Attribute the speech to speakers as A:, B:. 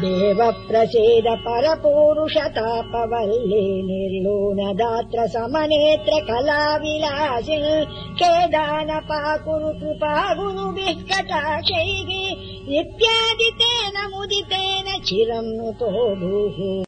A: देव प्रसेद परपूरुषतापवल्ले दात्र समनेत्र कलाविलासि खेदा न पाकुरु कृपा गुरुभिः कटाक्षैः इत्यादि तेन मुदितेन चिरम् नुतो भूः